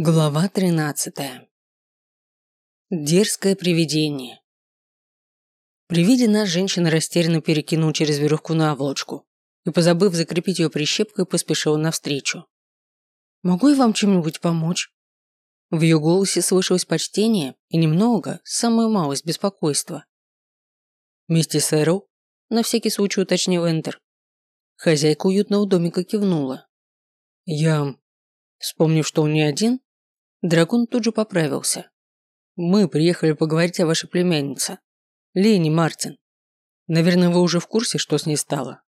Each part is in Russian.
Глава 13. Дерзкое привидение. При виде нас женщина растерянно перекинула через веревку наволочку и, позабыв закрепить ее прищепкой, поспешила навстречу. «Могу я вам чем-нибудь помочь?» В ее голосе слышалось почтение и немного, самую малость беспокойства. «Миссис Сэрл?» – на всякий случай уточнил Эндер. Хозяйка уютного домика кивнула. «Я...» Вспомнив, что он не один, Дракон тут же поправился. «Мы приехали поговорить о вашей племяннице, Лене Мартин. Наверное, вы уже в курсе, что с ней стало?»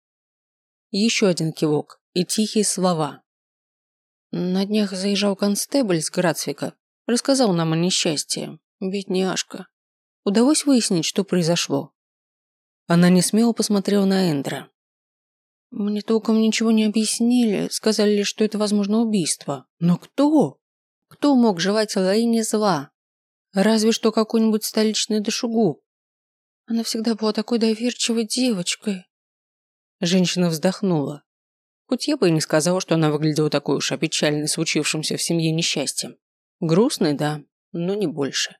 Еще один кивок и тихие слова. На днях заезжал констебль с Грацвика, рассказал нам о несчастье. Бедняжка. Удалось выяснить, что произошло. Она не смело посмотрела на Эндра. Мне толком ничего не объяснили, сказали лишь, что это, возможно, убийство. Но кто? Кто мог желать Лаине зла? Разве что какой-нибудь столичный душегуб. Она всегда была такой доверчивой девочкой. Женщина вздохнула. Хоть я бы и не сказала, что она выглядела такой уж опечальной случившимся в семье несчастьем. Грустной, да, но не больше.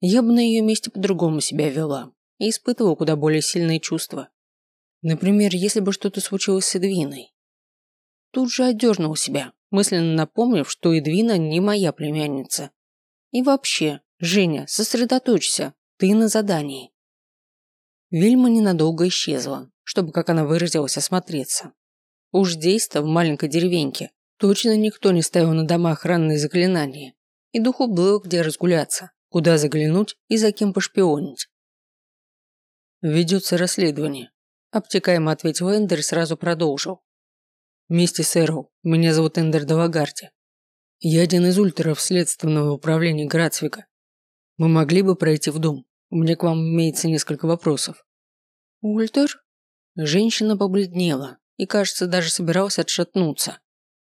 Я бы на ее месте по-другому себя вела и испытывала куда более сильные чувства. Например, если бы что-то случилось с Эдвиной. Тут же отдернул себя, мысленно напомнив, что Эдвина не моя племянница. И вообще, Женя, сосредоточься, ты на задании. Вильма ненадолго исчезла, чтобы, как она выразилась, осмотреться. Уж здесь-то, в маленькой деревеньке, точно никто не ставил на дома охранные заклинания, и духу было где разгуляться, куда заглянуть и за кем пошпионить. «Ведется расследование», – обтекаемо ответил Эндер и сразу продолжил. «Миссис Эрроу, меня зовут Эндер Далагарти. Я один из ультеров следственного управления Грацвика. Мы могли бы пройти в дом. У меня к вам имеется несколько вопросов». «Ультер?» Женщина побледнела и, кажется, даже собиралась отшатнуться,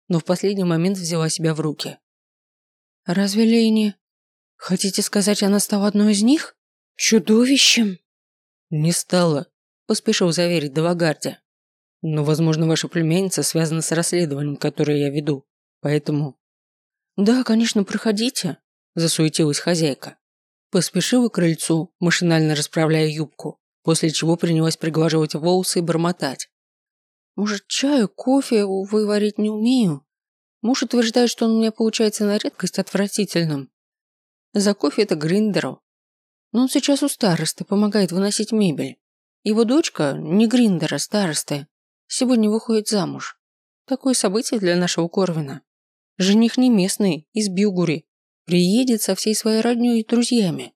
но в последний момент взяла себя в руки. «Разве Лейни? Хотите сказать, она стала одной из них? Чудовищем?» «Не стала», – поспешил заверить Далагарди. Но, возможно, ваша племянница связана с расследованием, которое я веду. Поэтому... Да, конечно, проходите, засуетилась хозяйка. Поспешила к крыльцу, машинально расправляя юбку, после чего принялась приглаживать волосы и бормотать. Может, чаю, кофе, увы, варить не умею. Муж утверждает, что он у меня получается на редкость отвратительным. За кофе это Гриндеру. Но он сейчас у старосты, помогает выносить мебель. Его дочка, не Гриндера, старосты, Сегодня выходит замуж. Такое событие для нашего Корвина. Жених не местный, из Бюгури. Приедет со всей своей роднёй и друзьями.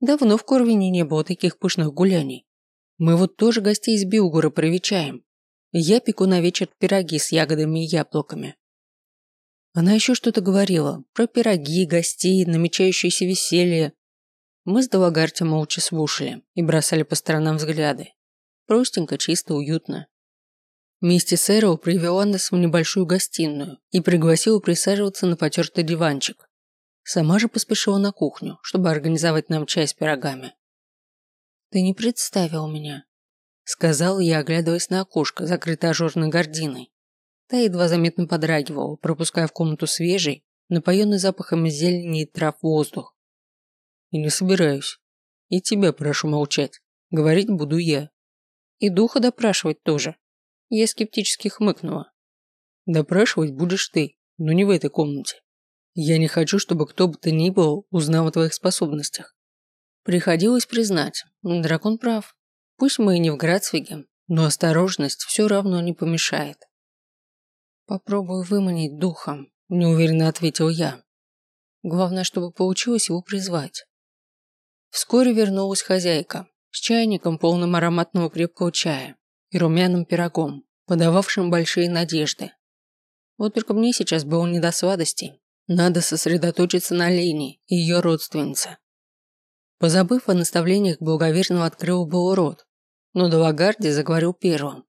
Давно в Корвине не было таких пышных гуляний. Мы вот тоже гостей из Бюгура привечаем. Я пеку на вечер пироги с ягодами и яблоками. Она еще что-то говорила про пироги, гостей, намечающееся веселье. Мы с Далагарти молча слушали и бросали по сторонам взгляды. Простенько, чисто, уютно. Миссис Эроу привела нас в небольшую гостиную и пригласила присаживаться на потертый диванчик. Сама же поспешила на кухню, чтобы организовать нам чай с пирогами. «Ты не представил меня», – сказал я, оглядываясь на окошко, закрытое ажурной гординой. Та едва заметно подрагивала, пропуская в комнату свежий, напоенный запахами зелени и трав воздух. «И не собираюсь. И тебя прошу молчать. Говорить буду я. И духа допрашивать тоже», я скептически хмыкнула. Допрашивать будешь ты, но не в этой комнате. Я не хочу, чтобы кто бы то ни был узнал о твоих способностях. Приходилось признать, дракон прав. Пусть мы и не в Грацвиге, но осторожность все равно не помешает. Попробую выманить духом, неуверенно ответил я. Главное, чтобы получилось его призвать. Вскоре вернулась хозяйка с чайником, полным ароматного крепкого чая и румяным пирогом, подававшим большие надежды. Вот только мне сейчас было не до сладостей. Надо сосредоточиться на Лене и ее родственнице. Позабыв о наставлениях благоверного, открыл был рот, но Далагарди заговорил первым.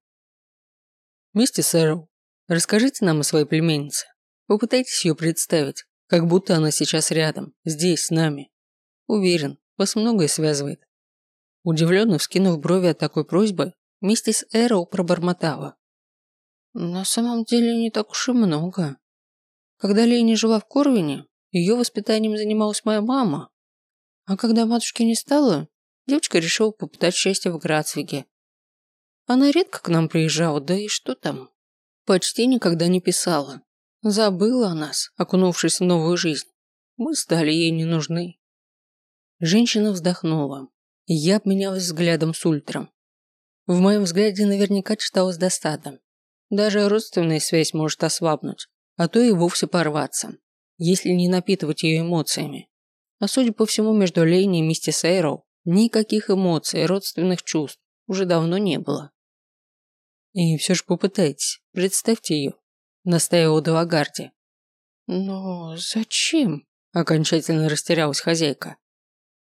«Мистер Сэрл, расскажите нам о своей племеннице. Попытайтесь ее представить, как будто она сейчас рядом, здесь, с нами. Уверен, вас многое связывает». Удивленно вскинув брови от такой просьбы, Миссис Эроу пробормотала. На самом деле не так уж и много. Когда Лени жила в Корвине, Ее воспитанием занималась моя мама. А когда матушки не стало, девочка решила попытать счастье в Грацвиге. Она редко к нам приезжала, да и что там? Почти никогда не писала. Забыла о нас, окунувшись в новую жизнь. Мы стали ей не нужны. Женщина вздохнула. Я обменялась взглядом с Ультром. В моем взгляде наверняка читалось достатом. Даже родственная связь может ослабнуть, а то и вовсе порваться, если не напитывать ее эмоциями. А судя по всему, между Лейни и миссис Эйроу никаких эмоций родственных чувств уже давно не было. И все же попытайтесь, представьте ее, настаивал Далагарди. Но зачем? Окончательно растерялась хозяйка.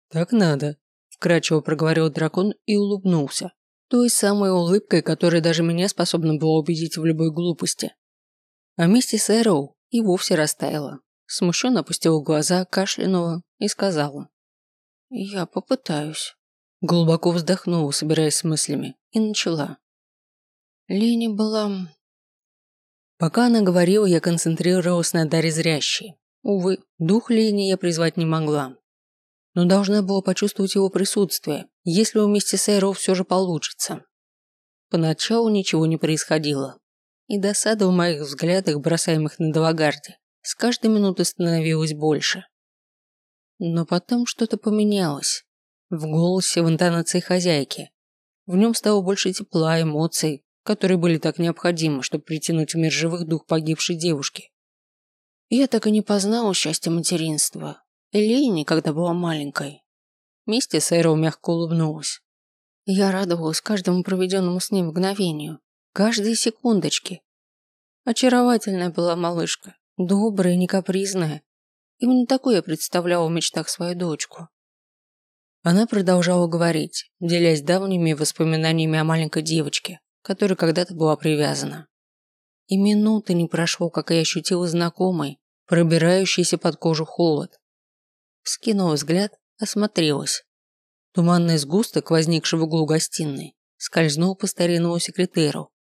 Так надо, вкрадчиво проговорил дракон и улыбнулся, той самой улыбкой, которая даже меня способна была убедить в любой глупости. А миссис Эроу и вовсе растаяла. Смущенно опустила глаза, кашлянула и сказала. «Я попытаюсь». Глубоко вздохнула, собираясь с мыслями, и начала. Лени была... Пока она говорила, я концентрировалась на даре зрящей. Увы, дух Лени я призвать не могла но должна была почувствовать его присутствие, если у миссис Эйроу все же получится. Поначалу ничего не происходило, и досада в моих взглядах, бросаемых на Далагарде, с каждой минутой становилась больше. Но потом что-то поменялось. В голосе, в интонации хозяйки. В нем стало больше тепла, эмоций, которые были так необходимы, чтобы притянуть в мир живых дух погибшей девушки. Я так и не познала счастья материнства, Элейни, когда была маленькой. Миссис Эйроу мягко улыбнулась. Я радовалась каждому проведенному с ним мгновению, каждой секундочке. Очаровательная была малышка, добрая, не капризная. Именно такой я представляла в мечтах свою дочку. Она продолжала говорить, делясь давними воспоминаниями о маленькой девочке, которая когда-то была привязана. И минуты не прошло, как я ощутила знакомый, пробирающийся под кожу холод. Скинула взгляд, осмотрелась. Туманный сгусток, возникший в углу гостиной, скользнул по старинному секретеру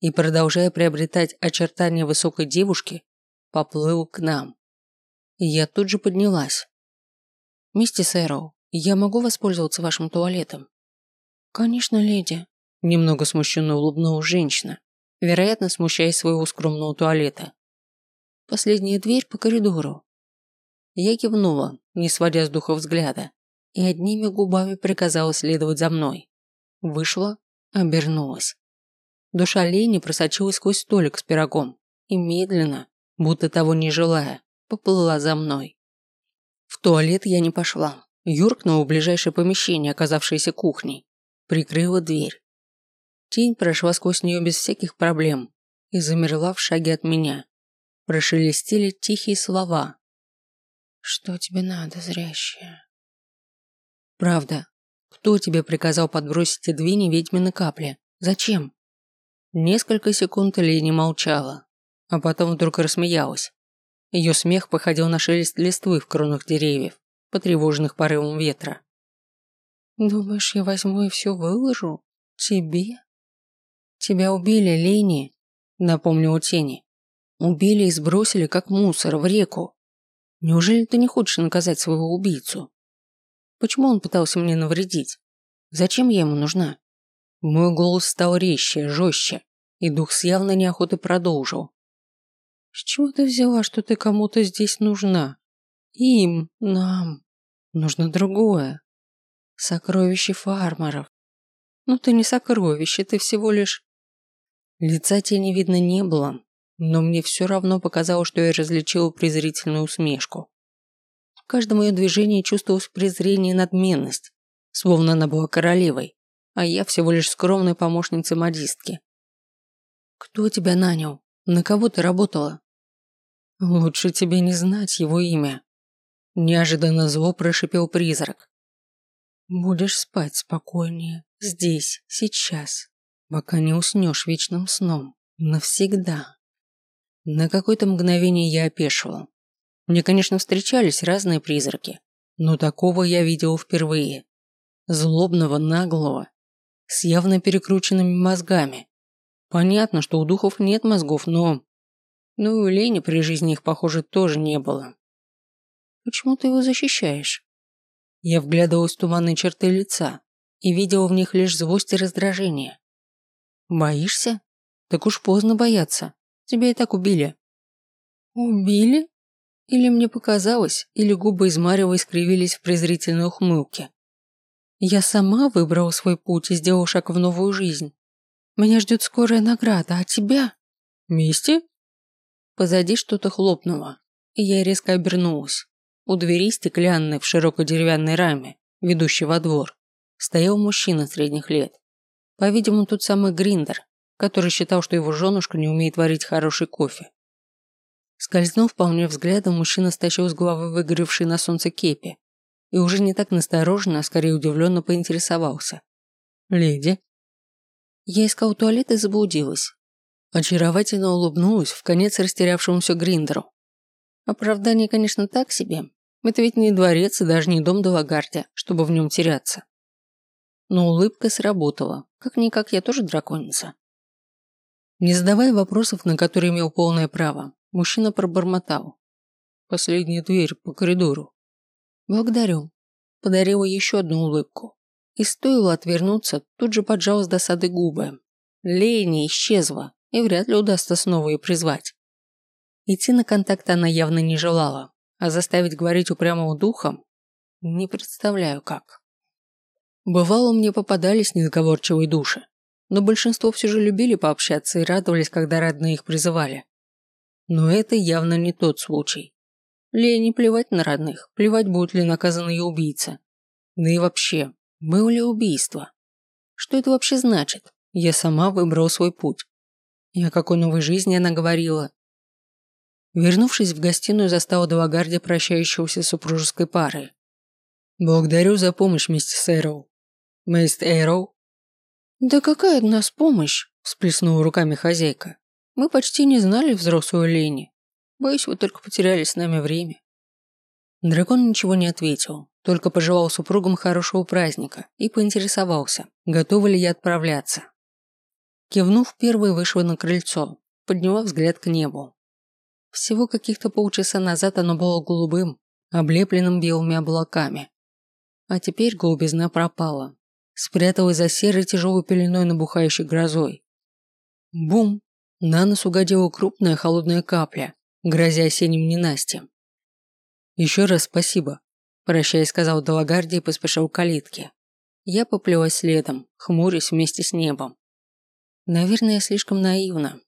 и, продолжая приобретать очертания высокой девушки, поплыл к нам. И я тут же поднялась. «Миссис Эроу, я могу воспользоваться вашим туалетом?» «Конечно, леди», – немного смущенно улыбнулась женщина, вероятно, смущаясь своего скромного туалета. «Последняя дверь по коридору». Я кивнула, не сводя с духа взгляда, и одними губами приказала следовать за мной. Вышла, обернулась. Душа Лени просочилась сквозь столик с пирогом и медленно, будто того не желая, поплыла за мной. В туалет я не пошла, юркнула в ближайшее помещение, оказавшееся кухней, прикрыла дверь. Тень прошла сквозь нее без всяких проблем и замерла в шаге от меня. Прошелестели тихие слова, что тебе надо, зрящая? Правда. Кто тебе приказал подбросить те две неведьмины капли? Зачем? Несколько секунд Лени молчала, а потом вдруг рассмеялась. Ее смех походил на шелест листвы в кронах деревьев, потревоженных порывом ветра. «Думаешь, я возьму и все выложу? Тебе?» «Тебя убили, Лени», — напомнил Тени. «Убили и сбросили, как мусор, в реку. Неужели ты не хочешь наказать своего убийцу? Почему он пытался мне навредить? Зачем я ему нужна? Мой голос стал резче, жестче, и дух с явной неохотой продолжил. С чего ты взяла, что ты кому-то здесь нужна? Им, нам. Нужно другое. Сокровище фармеров. Ну ты не сокровище, ты всего лишь... Лица тени видно не было, но мне все равно показалось, что я различила презрительную усмешку. В каждом ее движении чувствовалось презрение и надменность, словно она была королевой, а я всего лишь скромной помощницей модистки. «Кто тебя нанял? На кого ты работала?» «Лучше тебе не знать его имя», – неожиданно зло прошипел призрак. «Будешь спать спокойнее, здесь, сейчас, пока не уснешь вечным сном, навсегда». На какое-то мгновение я опешила. Мне, конечно, встречались разные призраки, но такого я видел впервые. Злобного, наглого, с явно перекрученными мозгами. Понятно, что у духов нет мозгов, но... Ну и у Лени при жизни их, похоже, тоже не было. Почему ты его защищаешь? Я вглядывалась в туманные черты лица и видела в них лишь злость и раздражение. Боишься? Так уж поздно бояться. Тебя и так убили. Убили? Или мне показалось, или губы из Марева искривились в презрительной ухмылке. Я сама выбрала свой путь и сделала шаг в новую жизнь. Меня ждет скорая награда, а тебя? Мисти? Позади что-то хлопнуло, и я резко обернулась. У двери стеклянной в широкой деревянной раме, ведущей во двор, стоял мужчина средних лет. По-видимому, тот самый Гриндер, который считал, что его женушка не умеет варить хороший кофе. Скользнув по мне взглядом, мужчина стащил с головы выгоревший на солнце кепи и уже не так настороженно, а скорее удивленно поинтересовался. «Леди?» Я искал туалет и заблудилась. Очаровательно улыбнулась в конец растерявшемуся Гриндеру. Оправдание, конечно, так себе. Это ведь не дворец и даже не дом Далагарди, чтобы в нем теряться. Но улыбка сработала. Как-никак я тоже драконица. Не задавая вопросов, на которые имел полное право, мужчина пробормотал. Последняя дверь по коридору. Благодарю. Подарила еще одну улыбку. И стоило отвернуться, тут же поджал с досады губы. Лени исчезла и вряд ли удастся снова ее призвать. Идти на контакт она явно не желала, а заставить говорить упрямым духом не представляю как. Бывало, мне попадались несговорчивые души, но большинство все же любили пообщаться и радовались, когда родные их призывали. Но это явно не тот случай. Лее не плевать на родных, плевать, будет ли наказан ее убийца. Да и вообще, было ли убийство? Что это вообще значит? Я сама выбрал свой путь. И о какой новой жизни она говорила? Вернувшись в гостиную, застала Далагарди прощающегося супружеской парой. «Благодарю за помощь, миссис Эроу». «Мист Эроу?» «Да какая от нас помощь?» – всплеснула руками хозяйка. «Мы почти не знали взрослую Лени. Боюсь, вы только потеряли с нами время». Дракон ничего не ответил, только пожелал супругам хорошего праздника и поинтересовался, готова ли я отправляться. Кивнув, первой вышла на крыльцо, подняла взгляд к небу. Всего каких-то полчаса назад оно было голубым, облепленным белыми облаками. А теперь голубизна пропала, спряталась за серой тяжелой пеленой набухающей грозой. Бум! На нос угодила крупная холодная капля, грозя осенним ненастьем. «Еще раз спасибо», – прощаясь, сказал Далагарди и поспешил к калитке. Я поплелась следом, хмурясь вместе с небом. Наверное, я слишком наивна.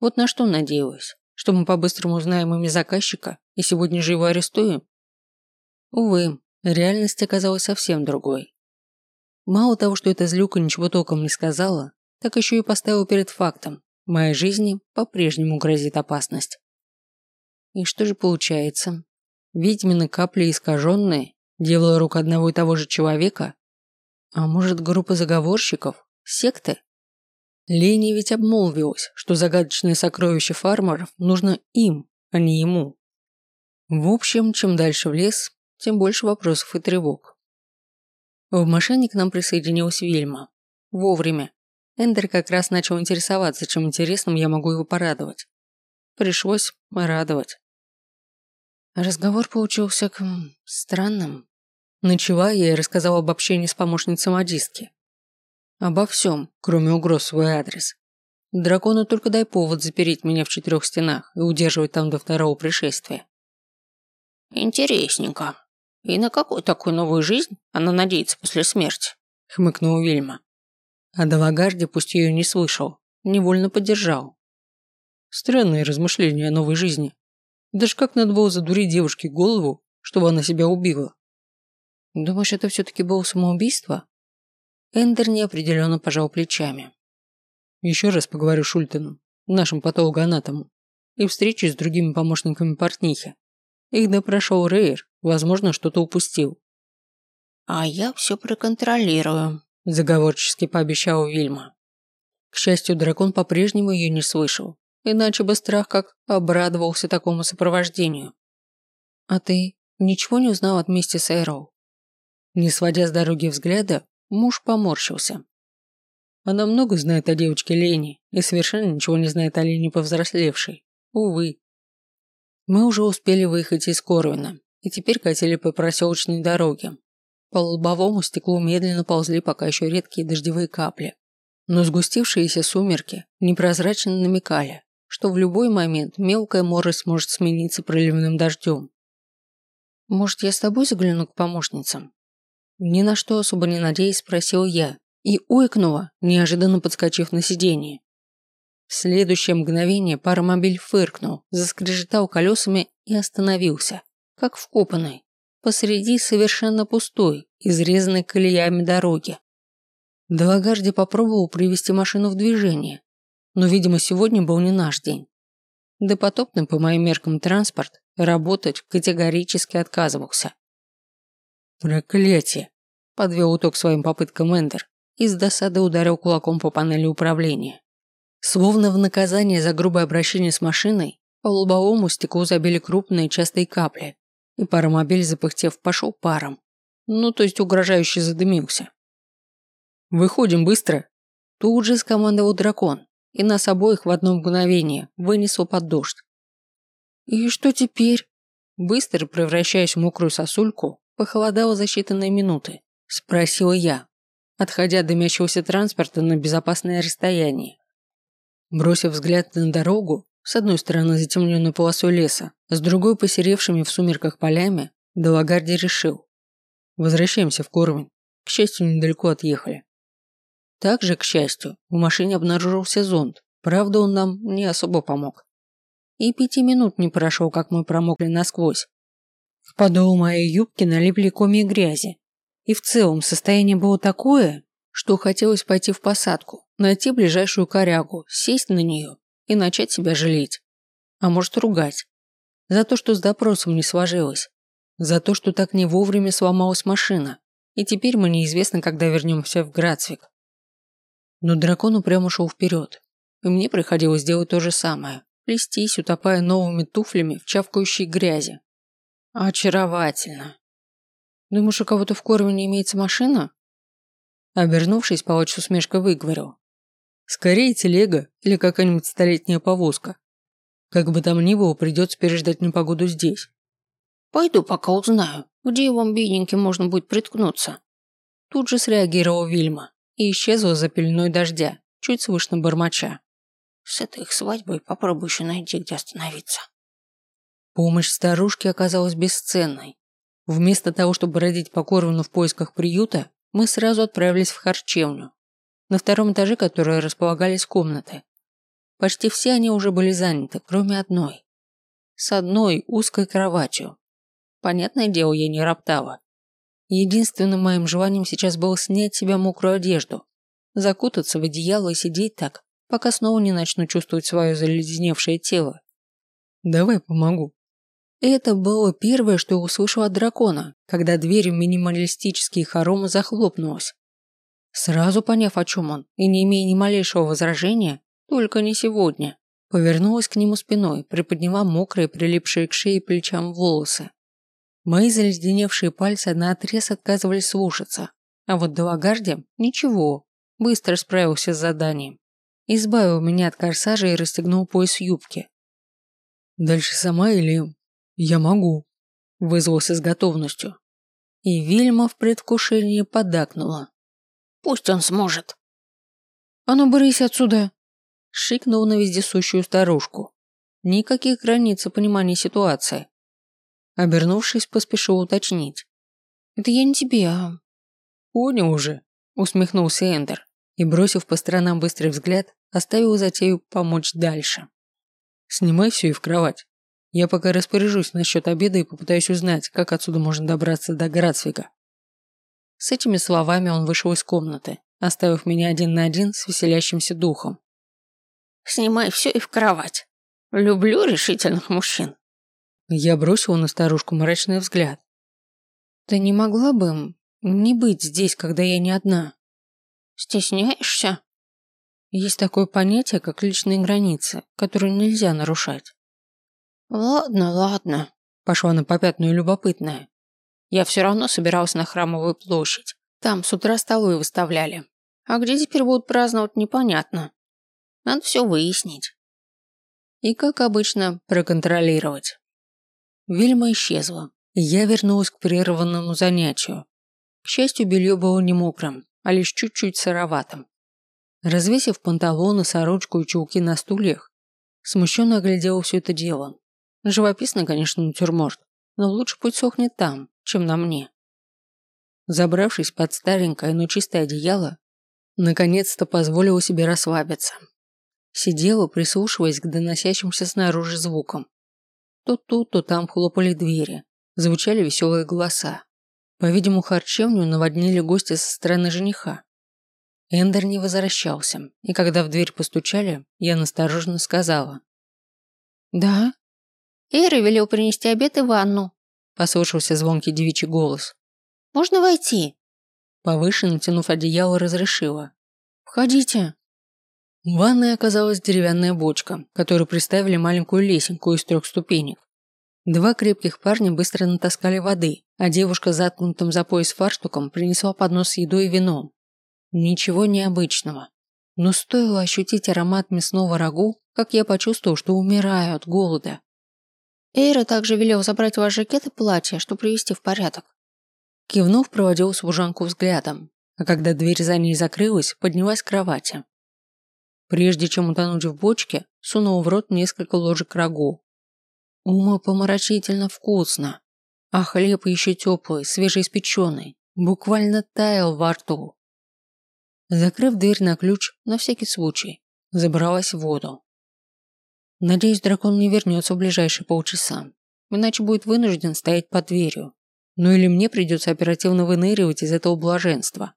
Вот на что надеялась? Что мы по-быстрому узнаем имя заказчика и сегодня же его арестуем? Увы, реальность оказалась совсем другой. Мало того, что эта злюка ничего толком не сказала, так еще и поставила перед фактом. Моей жизни по-прежнему грозит опасность. И что же получается? Ведьмины капли искаженные, дело рук одного и того же человека? А может, группа заговорщиков? Секты? Лени ведь обмолвилась, что загадочное сокровище фармеров нужно им, а не ему. В общем, чем дальше в лес, тем больше вопросов и тревог. В машине к нам присоединилась Вильма. Вовремя. Эндер как раз начал интересоваться, чем интересным я могу его порадовать. Пришлось радовать. Разговор получился к... странным. Начала я и рассказала об общении с помощницей модистки. Обо всем, кроме угроз свой адрес. Дракону только дай повод запереть меня в четырех стенах и удерживать там до второго пришествия. Интересненько. И на какую такую новую жизнь она надеется после смерти? Хмыкнула Вильма. А Далагарди, пусть ее не слышал, невольно поддержал. Странные размышления о новой жизни. Даже как надо было задурить девушке голову, чтобы она себя убила? Думаешь, это все-таки было самоубийство? Эндер неопределенно пожал плечами. Еще раз поговорю с Шультеном, нашим патологоанатомом, и встречусь с другими помощниками портнихи. Их допрошел Рейер, возможно, что-то упустил. «А я все проконтролирую», – заговорчески пообещала Вильма. К счастью, дракон по-прежнему ее не слышал, иначе бы страх как обрадовался такому сопровождению. «А ты ничего не узнал от миссис Эроу?» Не сводя с дороги взгляда, Муж поморщился. Она много знает о девочке Лене и совершенно ничего не знает о Лене повзрослевшей. Увы. Мы уже успели выехать из Корвина, и теперь катили по проселочной дороге. По лобовому стеклу медленно ползли пока еще редкие дождевые капли. Но сгустившиеся сумерки непрозрачно намекали, что в любой момент мелкая морость может смениться проливным дождем. «Может, я с тобой загляну к помощницам?» Ни на что особо не надеясь, спросил я и ойкнула, неожиданно подскочив на сиденье. В следующее мгновение паромобиль фыркнул, заскрежетал колесами и остановился, как вкопанный, посреди совершенно пустой, изрезанной колеями дороги. Делагарди попробовал привести машину в движение, но, видимо, сегодня был не наш день. Допотопный, по моим меркам, транспорт работать категорически отказывался. «Проклятие!» – подвел итог своим попыткам Эндер и с досады ударил кулаком по панели управления. Словно в наказание за грубое обращение с машиной, по лобовому стеклу забили крупные частые капли, и паромобиль, запыхтев, пошел паром. Ну, то есть угрожающе задымился. «Выходим быстро!» Тут же скомандовал дракон, и нас обоих в одно мгновение вынесло под дождь. «И что теперь?» Быстро превращаясь в мокрую сосульку, похолодало за считанные минуты, спросила я, отходя от дымящегося транспорта на безопасное расстояние. Бросив взгляд на дорогу, с одной стороны затемненную полосой леса, с другой посеревшими в сумерках полями, Далагарди решил. Возвращаемся в Корвин. К счастью, недалеко отъехали. Также, к счастью, в машине обнаружился зонт. Правда, он нам не особо помог. И пяти минут не прошло, как мы промокли насквозь. В подол моей юбки налипли комья грязи. И в целом состояние было такое, что хотелось пойти в посадку, найти ближайшую корягу, сесть на нее и начать себя жалеть. А может ругать. За то, что с допросом не сложилось. За то, что так не вовремя сломалась машина. И теперь мы неизвестно, когда вернемся в Грацвик. Но дракон упрямо шел вперед. И мне приходилось делать то же самое. Плестись, утопая новыми туфлями в чавкающей грязи. Очаровательно. Думаешь, у кого-то в Корвине имеется машина? Обернувшись, палач с усмешкой выговорил. Скорее телега или какая-нибудь столетняя повозка. Как бы там ни было, придется переждать непогоду здесь. Пойду пока узнаю, где вам, бедненьким, можно будет приткнуться. Тут же среагировал Вильма и исчезла за пеленой дождя, чуть слышно бормоча. С этой их свадьбой попробуй еще найти, где остановиться. Помощь старушки оказалась бесценной. Вместо того, чтобы бродить по в поисках приюта, мы сразу отправились в харчевню, на втором этаже которой располагались комнаты. Почти все они уже были заняты, кроме одной. С одной узкой кроватью. Понятное дело, я не роптала. Единственным моим желанием сейчас было снять с себя мокрую одежду, закутаться в одеяло и сидеть так, пока снова не начну чувствовать свое заледеневшее тело. «Давай помогу». Это было первое, что я услышала от дракона, когда дверь в минималистические хоромы захлопнулась. Сразу поняв, о чем он, и не имея ни малейшего возражения, только не сегодня, повернулась к нему спиной, приподняла мокрые, прилипшие к шее и плечам волосы. Мои заледеневшие пальцы наотрез отказывались слушаться, а вот Далагарди ничего, быстро справился с заданием. Избавил меня от корсажа и расстегнул пояс юбки. «Дальше сама или...» «Я могу», – вызвался с готовностью. И Вильма в предвкушении подакнула. Пусть он сможет. А ну, брысь отсюда! Шикнул на вездесущую старушку. Никаких границ и понимания ситуации. Обернувшись, поспешил уточнить. Это я не тебе, а... Понял уже, усмехнулся Эндер и, бросив по сторонам быстрый взгляд, оставил затею помочь дальше. Снимай все и в кровать. Я пока распоряжусь насчет обеда и попытаюсь узнать, как отсюда можно добраться до Грацвига. С этими словами он вышел из комнаты, оставив меня один на один с веселящимся духом. «Снимай все и в кровать. Люблю решительных мужчин». Я бросил на старушку мрачный взгляд. «Ты не могла бы не быть здесь, когда я не одна?» «Стесняешься?» Есть такое понятие, как личные границы, которые нельзя нарушать. «Ладно, ладно», – пошла на попятную любопытная. Я все равно собиралась на Храмовую площадь. Там с утра столы выставляли. А где теперь будут праздновать, непонятно. Надо все выяснить. И, как обычно, проконтролировать. Вильма исчезла, Я вернулась к прерванному занятию. К счастью, белье было не мокрым, а лишь чуть-чуть сыроватым. Развесив панталоны, сорочку и чулки на стульях, смущенно оглядела все это дело. Живописно, конечно, натюрморт, но лучше пусть сохнет там, чем на мне. Забравшись под старенькое, но чистое одеяло, наконец-то позволила себе расслабиться. Сидела, прислушиваясь к доносящимся снаружи звукам. То тут, то там хлопали двери, звучали веселые голоса. По-видимому, харчевню наводнили гости со стороны жениха. Эндер не возвращался, и когда в дверь постучали, я настороженно сказала. «Да?» «Эйра велел принести обед и ванну», – послышался звонкий девичий голос. «Можно войти?» Повыше, натянув одеяло, разрешила. «Входите». В ванной оказалась деревянная бочка, которую приставили маленькую лесенку из трех ступенек. Два крепких парня быстро натаскали воды, а девушка, заткнутым за пояс фарштуком, принесла поднос с едой и вином. Ничего необычного. Но стоило ощутить аромат мясного рагу, как я почувствовал, что умираю от голода. Эйра также велел забрать ваш жакет и платье, чтобы привести в порядок. Кивнув, проводил служанку взглядом, а когда дверь за ней закрылась, поднялась к кровати. Прежде чем утонуть в бочке, сунул в рот несколько ложек рагу. Умопомрачительно вкусно. А хлеб еще теплый, свежеиспеченный, буквально таял во рту. Закрыв дверь на ключ, на всякий случай, забралась в воду. Надеюсь, дракон не вернется в ближайшие полчаса, иначе будет вынужден стоять под дверью. Ну или мне придется оперативно выныривать из этого блаженства.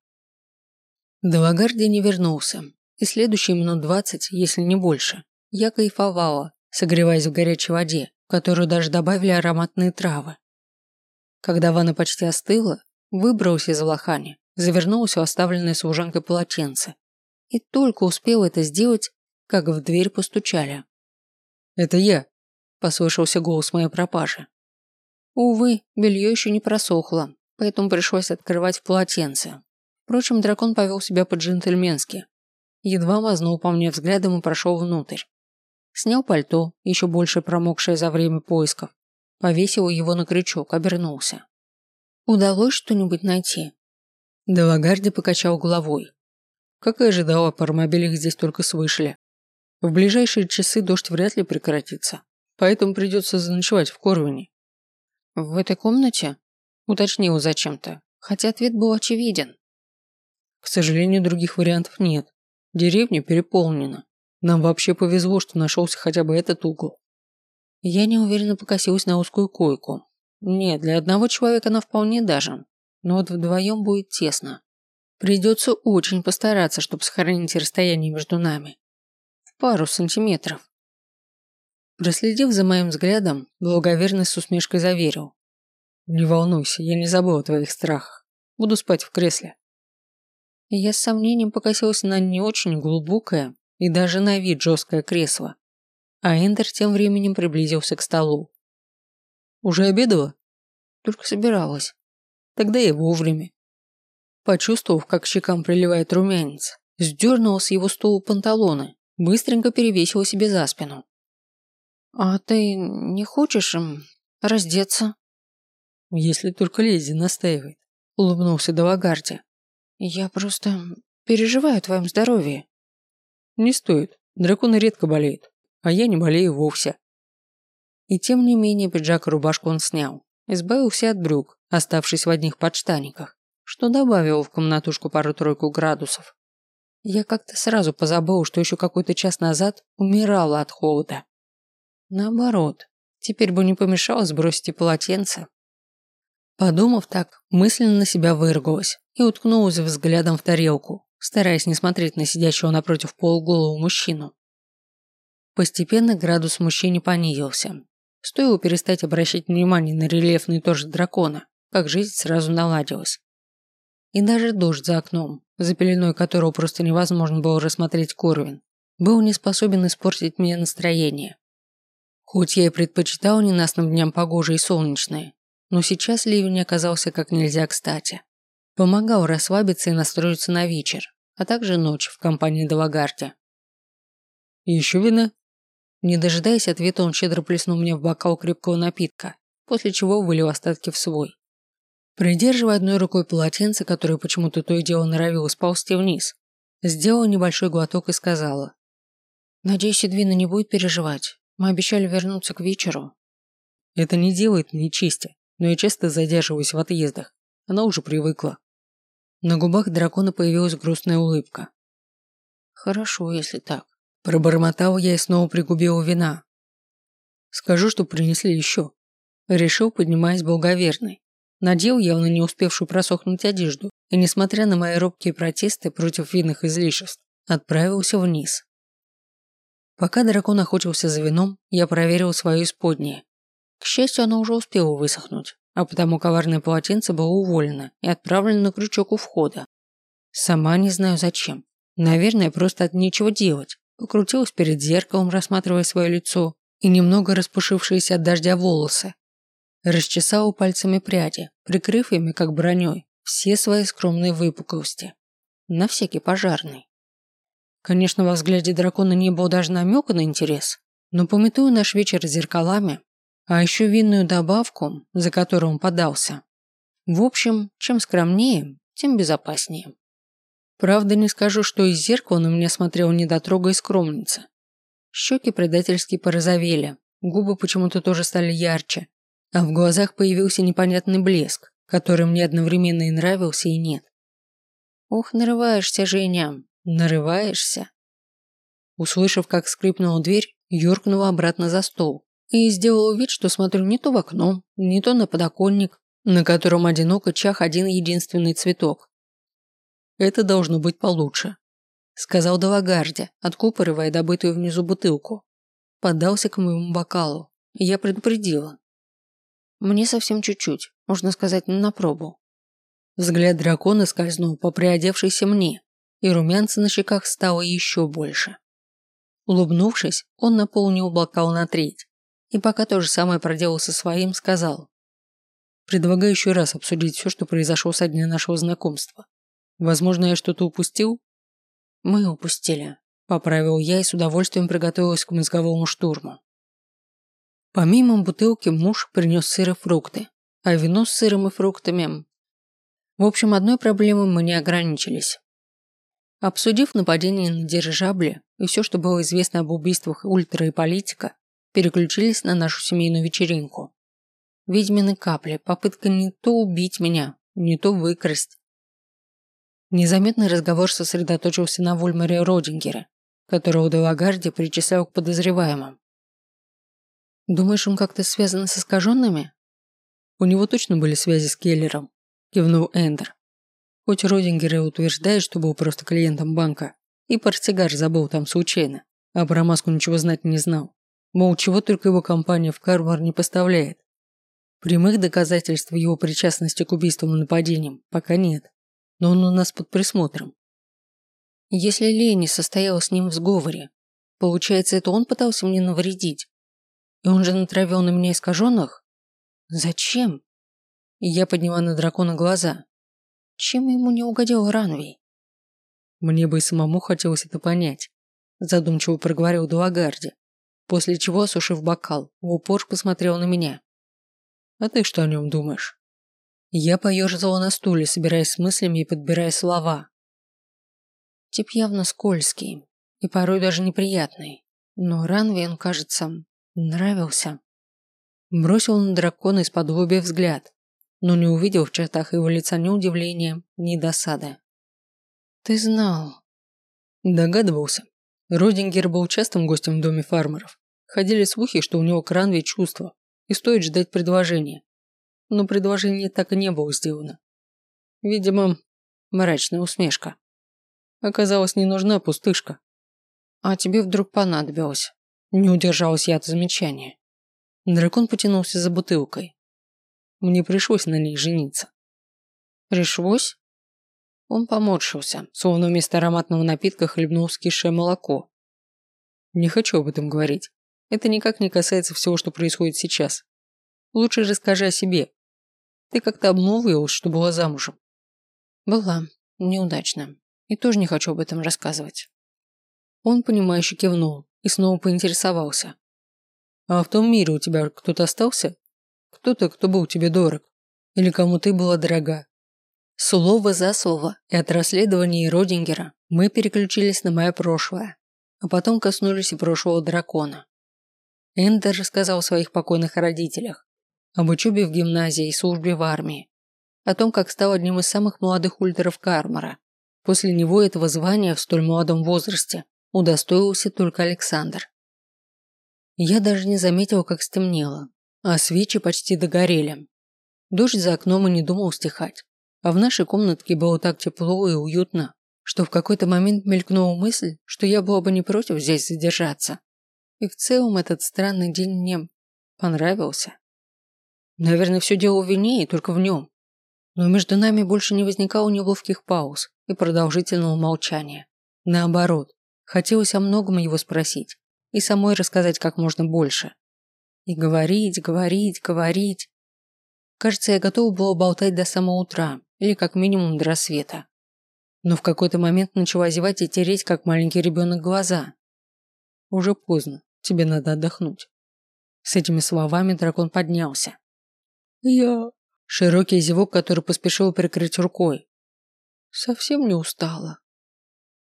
Далагарди не вернулся, и следующие минут двадцать, если не больше, я кайфовала, согреваясь в горячей воде, в которую даже добавили ароматные травы. Когда ванна почти остыла, выбралась из лохани завернулась в оставленное служанкой полотенце. И только успел это сделать, как в дверь постучали. «Это я», – послышался голос моей пропажи. Увы, белье еще не просохло, поэтому пришлось открывать полотенце. Впрочем, дракон повел себя по-джентльменски. Едва мазнул по мне взглядом и прошел внутрь. Снял пальто, еще больше промокшее за время поисков. Повесил его на крючок, обернулся. «Удалось что-нибудь найти?» Делагарди покачал головой. Как и ожидала, паромобили здесь только свышли. В ближайшие часы дождь вряд ли прекратится, поэтому придется заночевать в Корвине. «В этой комнате?» – уточнил зачем-то, хотя ответ был очевиден. К сожалению, других вариантов нет. Деревня переполнена. Нам вообще повезло, что нашелся хотя бы этот угол. Я неуверенно покосилась на узкую койку. Нет, для одного человека она вполне даже но вот вдвоем будет тесно. Придется очень постараться, чтобы сохранить расстояние между нами. Пару сантиметров. Проследив за моим взглядом, благоверный с усмешкой заверил. «Не волнуйся, я не забыл о твоих страхах. Буду спать в кресле». я с сомнением покосился на не очень глубокое и даже на вид жесткое кресло. А Эндер тем временем приблизился к столу. «Уже обедала?» «Только собиралась». Тогда и вовремя. Почувствовав, как щекам приливает румянец, сдернула с его стула панталоны, быстренько перевесила себе за спину. «А ты не хочешь им раздеться?» «Если только Лиззи настаивает», – улыбнулся Далагарди. «Я просто переживаю о твоем здоровье». «Не стоит. Драконы редко болеют, а я не болею вовсе». И тем не менее пиджак и рубашку он снял, избавился от брюк, оставшись в одних подштаниках, что добавило в комнатушку пару-тройку градусов. Я как-то сразу позабыл, что еще какой-то час назад умирала от холода. Наоборот, теперь бы не помешало сбросить и полотенце. Подумав так, мысленно на себя выругалась и уткнулась взглядом в тарелку, стараясь не смотреть на сидящего напротив полуголого мужчину. Постепенно градус мужчине понизился. Стоило перестать обращать внимание на рельефный торс дракона, как жизнь сразу наладилась. И даже дождь за окном, за пеленой которого просто невозможно было рассмотреть Корвин, был не способен испортить мне настроение. Хоть я и предпочитал ненастным дням погожие и солнечные, но сейчас ливень оказался как нельзя кстати. Помогал расслабиться и настроиться на вечер, а также ночь в компании Далагарти. «Еще вина?» Не дожидаясь ответа, он щедро плеснул мне в бокал крепкого напитка, после чего вылил остатки в свой. Придерживая одной рукой полотенце, которое почему-то то и дело норовило сползти вниз, сделала небольшой глоток и сказала. «Надеюсь, Эдвина не будет переживать. Мы обещали вернуться к вечеру». «Это не делает мне чести, но я часто задерживаюсь в отъездах. Она уже привыкла». На губах дракона появилась грустная улыбка. «Хорошо, если так». Пробормотал я и снова пригубил вина. «Скажу, что принесли еще». Решил, поднимаясь благоверный. Надел явно не успевшую просохнуть одежду и, несмотря на мои робкие протесты против винных излишеств, отправился вниз. Пока дракон охотился за вином, я проверил свое исподнее. К счастью, оно уже успело высохнуть, а потому коварное полотенце было уволено и отправлено на крючок у входа. Сама не знаю зачем. Наверное, просто от нечего делать. Покрутилась перед зеркалом, рассматривая свое лицо и немного распушившиеся от дождя волосы. Расчесала пальцами пряди, прикрыв ими, как броней, все свои скромные выпуклости. На всякий пожарный. Конечно, во взгляде дракона не было даже намека на интерес, но пометую наш вечер зеркалами, а еще винную добавку, за которую он подался. В общем, чем скромнее, тем безопаснее. Правда, не скажу, что из зеркала на меня смотрела недотрога и скромница. Щеки предательски порозовели, губы почему-то тоже стали ярче, а в глазах появился непонятный блеск, который мне одновременно и нравился, и нет. «Ох, нарываешься, Женя, Нарываешься. Услышав, как скрипнула дверь, юркнула обратно за стол и сделала вид, что смотрю не то в окно, не то на подоконник, на котором одиноко чах один единственный цветок. Это должно быть получше, сказал Далагарди, откупоривая добытую внизу бутылку. Подался к моему бокалу. Я предупредила. Мне совсем чуть-чуть, можно сказать, на пробу. Взгляд дракона скользнул по приодевшейся мне, и румянца на щеках стало еще больше. Улыбнувшись, он наполнил бокал на треть, и пока то же самое проделал со своим, сказал. «Предлагаю еще раз обсудить все, что произошло со дня нашего знакомства. Возможно, я что-то упустил?» «Мы упустили», – поправил я и с удовольствием приготовилась к мозговому штурму. Помимо бутылки муж принес сыр и фрукты, а вино с сыром и фруктами... В общем, одной проблемой мы не ограничились. Обсудив нападение на дирижабли и все, что было известно об убийствах ультра и политика, переключились на нашу семейную вечеринку. Ведьмины капли, попытка не то убить меня, не то выкрасть. Незаметный разговор сосредоточился на Вольмаре Родингере, которого Делагарди причислял к подозреваемым. «Думаешь, он как-то связан с искаженными?» «У него точно были связи с Келлером», – кивнул Эндер. Хоть Родингер и утверждает, что был просто клиентом банка, и портсигар забыл там случайно, а про маску ничего знать не знал. Мол, чего только его компания в Карвар не поставляет. Прямых доказательств его причастности к убийствам и нападениям пока нет, но он у нас под присмотром. Если Лени состояла с ним в сговоре, получается, это он пытался мне навредить. И он же натравил на меня искаженных? Зачем? И я подняла на дракона глаза. Чем ему не угодил Ранвей? Мне бы и самому хотелось это понять, задумчиво проговорил Дуагарди, после чего, осушив бокал, в упор посмотрел на меня. А ты что о нем думаешь? Я поерзала на стуле, собираясь с мыслями и подбирая слова. Тип явно скользкий и порой даже неприятный, но Ранвей он, кажется, нравился. Бросил на дракона из-под взгляд, но не увидел в чертах его лица ни удивления, ни досады. «Ты знал?» Догадывался. Родингер был частым гостем в доме фармеров. Ходили слухи, что у него к Ранве чувства, и стоит ждать предложения. Но предложение так и не было сделано. Видимо, мрачная усмешка. Оказалось, не нужна пустышка. А тебе вдруг понадобилось. Не удержалась я от замечания. Дракон потянулся за бутылкой, мне пришлось на ней жениться. Пришлось? Он поморщился, словно вместо ароматного напитка хлебнул скисшее молоко. Не хочу об этом говорить. Это никак не касается всего, что происходит сейчас. Лучше расскажи о себе. Ты как-то обмолвилась, что была замужем. Была. Неудачно. И тоже не хочу об этом рассказывать. Он, понимающе кивнул и снова поинтересовался. А в том мире у тебя кто-то остался? кто-то, кто был тебе дорог. Или кому ты была дорога. Слово за слово, и от расследования Родингера мы переключились на мое прошлое, а потом коснулись и прошлого дракона. Эндер рассказал о своих покойных родителях, об учебе в гимназии и службе в армии, о том, как стал одним из самых молодых ультеров Кармара. После него этого звания в столь молодом возрасте удостоился только Александр. Я даже не заметил, как стемнело, а свечи почти догорели. Дождь за окном и не думал стихать, а в нашей комнатке было так тепло и уютно, что в какой-то момент мелькнула мысль, что я была бы не против здесь задержаться. И в целом этот странный день мне понравился. Наверное, все дело в вине и только в нем. Но между нами больше не возникало неловких пауз и продолжительного молчания. Наоборот, хотелось о многом его спросить и самой рассказать как можно больше. И говорить, говорить, говорить. Кажется, я готова была болтать до самого утра или как минимум до рассвета. Но в какой-то момент начала зевать и тереть, как маленький ребенок, глаза. Уже поздно, тебе надо отдохнуть. С этими словами дракон поднялся. Я... Широкий зевок, который поспешил прикрыть рукой. Совсем не устала.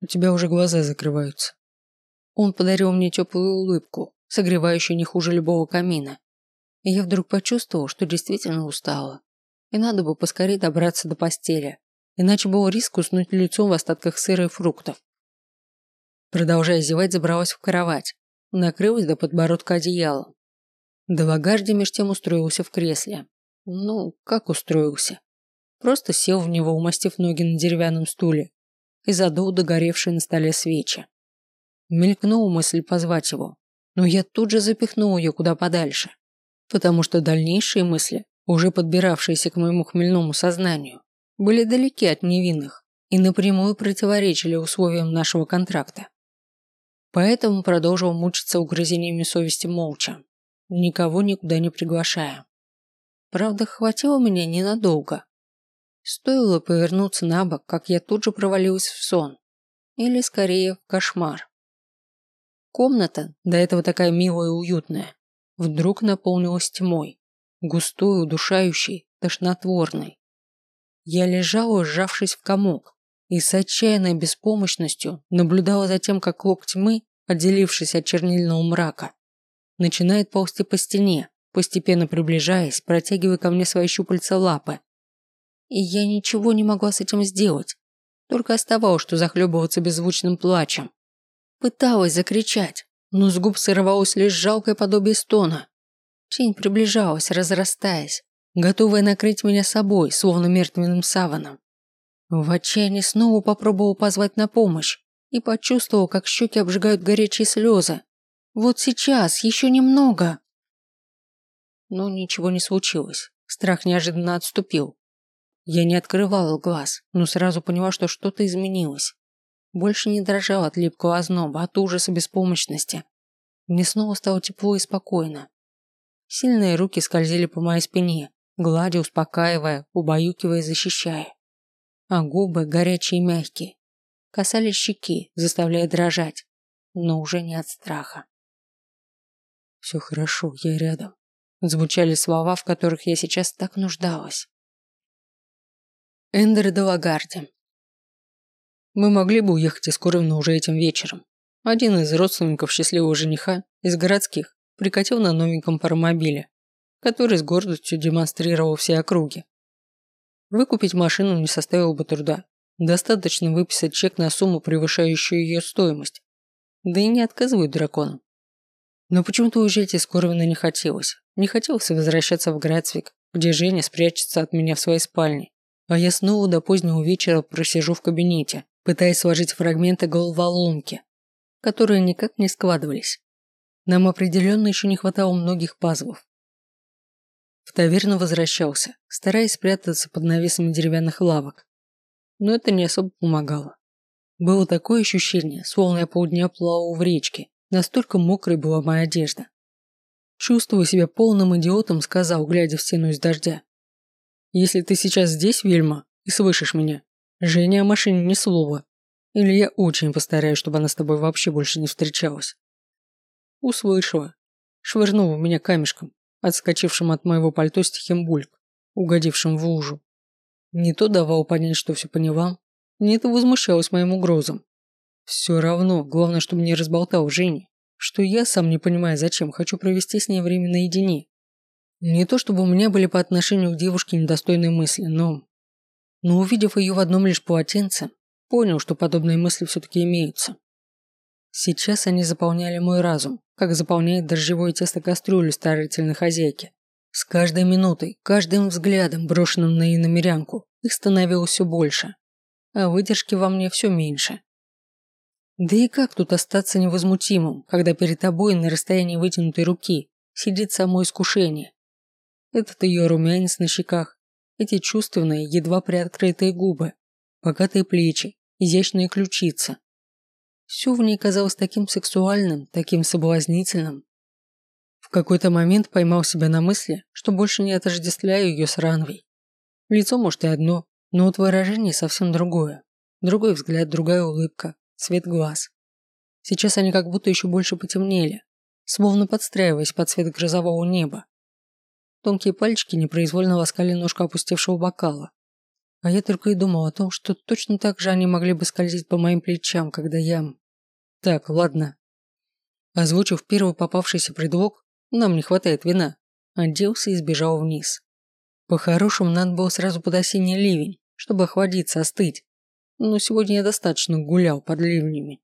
У тебя уже глаза закрываются. Он подарил мне теплую улыбку, согревающую не хуже любого камина. И я вдруг почувствовал, что действительно устала. И надо бы поскорее добраться до постели, иначе был риск уснуть лицом в остатках сыра и фруктов. Продолжая зевать, забралась в кровать, накрылась до подбородка одеялом. Далагарди меж тем устроился в кресле. Ну, как устроился? Просто сел в него, умастив ноги на деревянном стуле и задул догоревшие на столе свечи. Мелькнула мысль позвать его, но я тут же запихнул ее куда подальше, потому что дальнейшие мысли, уже подбиравшиеся к моему хмельному сознанию, были далеки от невинных и напрямую противоречили условиям нашего контракта. Поэтому продолжил мучиться угрызениями совести молча, никого никуда не приглашая. Правда, хватило меня ненадолго. Стоило повернуться на бок, как я тут же провалилась в сон. Или, скорее, в кошмар. Комната, до этого такая милая и уютная, вдруг наполнилась тьмой, густой, удушающей, тошнотворной. Я лежала, сжавшись в комок, и с отчаянной беспомощностью наблюдала за тем, как клок тьмы, отделившись от чернильного мрака, начинает ползти по стене, постепенно приближаясь, протягивая ко мне свои щупальца лапы. И я ничего не могла с этим сделать, только оставалось, что захлебываться беззвучным плачем. Пыталась закричать, но с губ сорвалось лишь жалкое подобие стона. Тень приближалась, разрастаясь, готовая накрыть меня собой, словно мертвенным саваном. В отчаянии снова попробовал позвать на помощь и почувствовал, как щеки обжигают горячие слезы. Вот сейчас, еще немного. Но ничего не случилось. Страх неожиданно отступил. Я не открывала глаз, но сразу поняла, что что-то изменилось. Больше не дрожал от липкого озноба, от ужаса беспомощности. Мне снова стало тепло и спокойно. Сильные руки скользили по моей спине, гладя, успокаивая, убаюкивая и защищая. А губы, горячие и мягкие, касались щеки, заставляя дрожать, но уже не от страха. «Все хорошо, я рядом», – звучали слова, в которых я сейчас так нуждалась. Эндер де Лагарди. Мы могли бы уехать из Куровна уже этим вечером. Один из родственников счастливого жениха из городских прикатил на новеньком паромобиле, который с гордостью демонстрировал все округи. Выкупить машину не составило бы труда. Достаточно выписать чек на сумму, превышающую ее стоимость. Да и не отказывают драконам. Но почему-то уезжать из Корвина не хотелось. Не хотелось возвращаться в Грацвик, где Женя спрячется от меня в своей спальне. А я снова до позднего вечера просижу в кабинете, пытаясь сложить фрагменты головоломки, которые никак не складывались. Нам определенно еще не хватало многих пазлов. В таверну возвращался, стараясь спрятаться под навесом деревянных лавок. Но это не особо помогало. Было такое ощущение, словно я полдня плавал в речке, настолько мокрой была моя одежда. Чувствуя себя полным идиотом, сказал, глядя в стену из дождя. «Если ты сейчас здесь, Вильма, и слышишь меня, Женя о машине ни слова. Или я очень постараюсь, чтобы она с тобой вообще больше не встречалась. Услышала. Швырнула меня камешком, отскочившим от моего пальто с бульк, угодившим в лужу. Не то давал понять, что все поняла, не то возмущалась моим угрозам. Все равно, главное, чтобы не разболтал Жене, что я, сам не понимая зачем, хочу провести с ней время наедине. Не то чтобы у меня были по отношению к девушке недостойные мысли, но... Но увидев ее в одном лишь полотенце, понял, что подобные мысли все-таки имеются. Сейчас они заполняли мой разум, как заполняет дрожжевое тесто кастрюлю старательной хозяйки. С каждой минутой, каждым взглядом, брошенным на иномерянку, их становилось все больше, а выдержки во мне все меньше. Да и как тут остаться невозмутимым, когда перед тобой на расстоянии вытянутой руки сидит само искушение? Этот ее румянец на щеках, эти чувственные, едва приоткрытые губы, богатые плечи, изящные ключицы. Все в ней казалось таким сексуальным, таким соблазнительным. В какой-то момент поймал себя на мысли, что больше не отождествляю ее с Ранвей. Лицо, может, и одно, но вот выражение совсем другое. Другой взгляд, другая улыбка, цвет глаз. Сейчас они как будто еще больше потемнели, словно подстраиваясь под цвет грозового неба. Тонкие пальчики непроизвольно ласкали ножку опустевшего бокала. А я только и думал о том, что точно так же они могли бы скользить по моим плечам, когда я... Так, ладно. Озвучив первый попавшийся предлог, нам не хватает вина, оделся и сбежал вниз. По-хорошему, надо было сразу под осенний ливень, чтобы охладиться, остыть но сегодня я достаточно гулял под ливнями.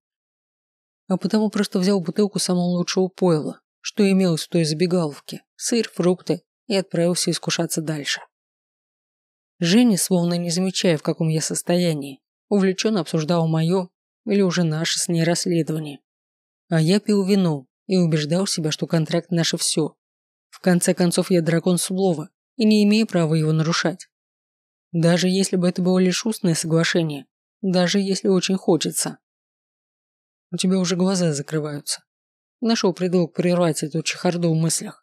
А потому просто взял бутылку самого лучшего пойла, что имелось в той забегаловке, сыр, фрукты, и отправился искушаться дальше. Женя, словно не замечая, в каком я состоянии, увлеченно обсуждала мое или уже наше с ней расследование. А я пил вино и убеждал себя, что контракт наше все. В конце концов, я дракон слова и не имею права его нарушать. Даже если бы это было лишь устное соглашение, даже если очень хочется. У тебя уже глаза закрываются. Нашел предлог прервать эту чехарду в мыслях.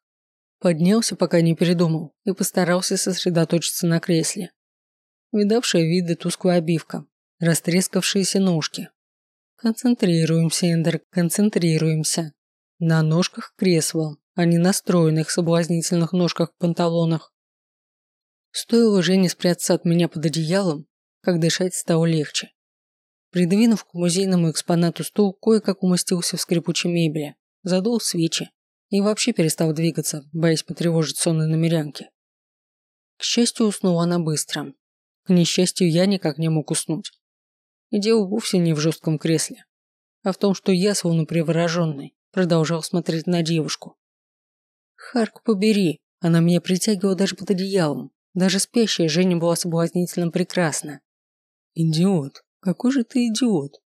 Поднялся, пока не передумал, и постарался сосредоточиться на кресле. Видавшая виды тусклая обивка, растрескавшиеся ножки. Концентрируемся, Эндер, концентрируемся. На ножках кресла, а не на стройных соблазнительных ножках-панталонах. Стоило Жене спрятаться от меня под одеялом, как дышать стало легче. Придвинув к музейному экспонату стул, кое-как умостился в скрипучей мебели, задул свечи и вообще перестал двигаться, боясь потревожить сонные намерянки. К счастью, уснула она быстро. К несчастью, я никак не мог уснуть. И дело вовсе не в жестком кресле, а в том, что я, словно привороженный, продолжал смотреть на девушку. Харку побери, она меня притягивала даже под одеялом. Даже спящая Женя была соблазнительно прекрасна. Идиот. Какой же ты идиот.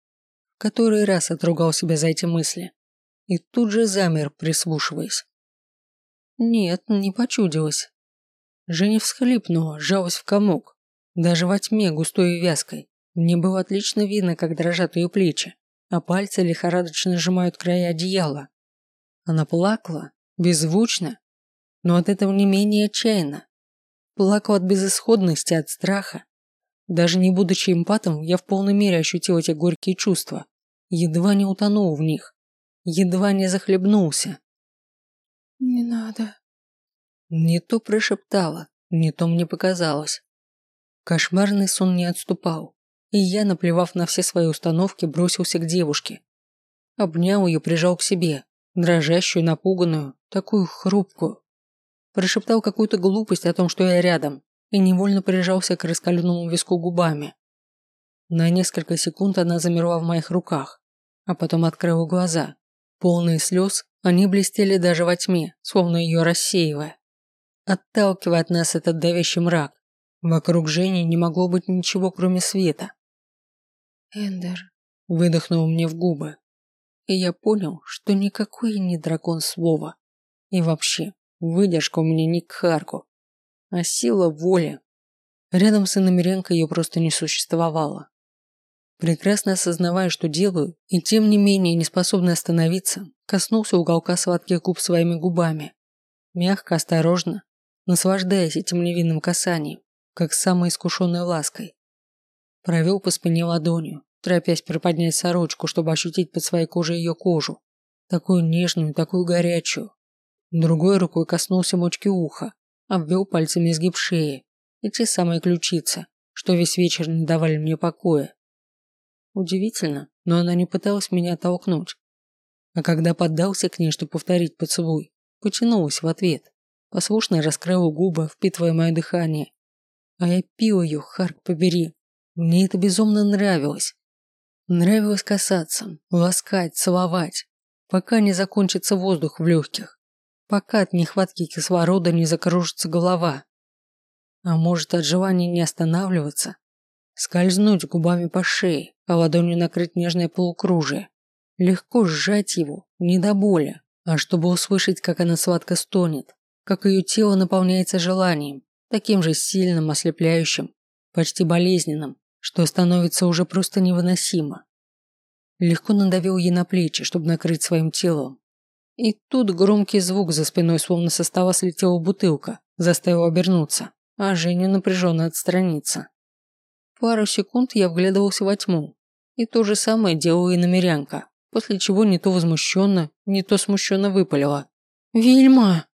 Который раз отругал себя за эти мысли. И тут же замер, прислушиваясь. Нет, не почудилось. Женя всхлипнула, сжалась в комок. Даже во тьме, густой и вязкой, мне было отлично видно, как дрожат ее плечи, а пальцы лихорадочно сжимают края одеяла. Она плакала, беззвучно, но от этого не менее отчаянно. Плакала от безысходности, от страха, даже не будучи эмпатом, я в полной мере ощутил эти горькие чувства. Едва не утонул в них. Едва не захлебнулся. «Не надо». Не то прошептала, не то мне показалось. Кошмарный сон не отступал, и я, наплевав на все свои установки, бросился к девушке. Обнял ее, прижал к себе, дрожащую, напуганную, такую хрупкую. Прошептал какую-то глупость о том, что я рядом, и невольно прижался к раскаленному виску губами. На несколько секунд она замерла в моих руках, а потом открыла глаза. Полные слез, они блестели даже во тьме, словно ее рассеивая. Отталкивая от нас этот давящий мрак, вокруг Жени не могло быть ничего, кроме света. «Эндер», – выдохнул мне в губы. И я понял, что никакой не дракон слова. И вообще, выдержка у меня не к Харку а сила воли. Рядом с Иномеренко ее просто не существовало. Прекрасно осознавая, что делаю, и тем не менее не способный остановиться, коснулся уголка сладких губ своими губами. Мягко, осторожно, наслаждаясь этим невинным касанием, как самой искушенной лаской. Провел по спине ладонью, торопясь приподнять сорочку, чтобы ощутить под своей кожей ее кожу, такую нежную, такую горячую. Другой рукой коснулся мочки уха, обвел пальцами изгиб шеи и те самые ключицы, что весь вечер не давали мне покоя. Удивительно, но она не пыталась меня толкнуть. А когда поддался к ней, чтобы повторить поцелуй, потянулась в ответ, послушно раскрыла губы, впитывая мое дыхание. А я пил ее, Харк побери. Мне это безумно нравилось. Нравилось касаться, ласкать, целовать, пока не закончится воздух в легких, пока от нехватки кислорода не закружится голова. А может от желания не останавливаться, скользнуть губами по шее, а ладонью накрыть нежное полукружие, легко сжать его, не до боли, а чтобы услышать, как она сладко стонет, как ее тело наполняется желанием, таким же сильным, ослепляющим, почти болезненным, что становится уже просто невыносимо. Легко надавил ей на плечи, чтобы накрыть своим телом. И тут громкий звук за спиной, словно со стола слетела бутылка, заставил обернуться, а Женю напряженно отстраниться. Пару секунд я вглядывался во тьму, и то же самое делала и намерянка, после чего не то возмущенно, не то смущенно выпалила. «Вильма!»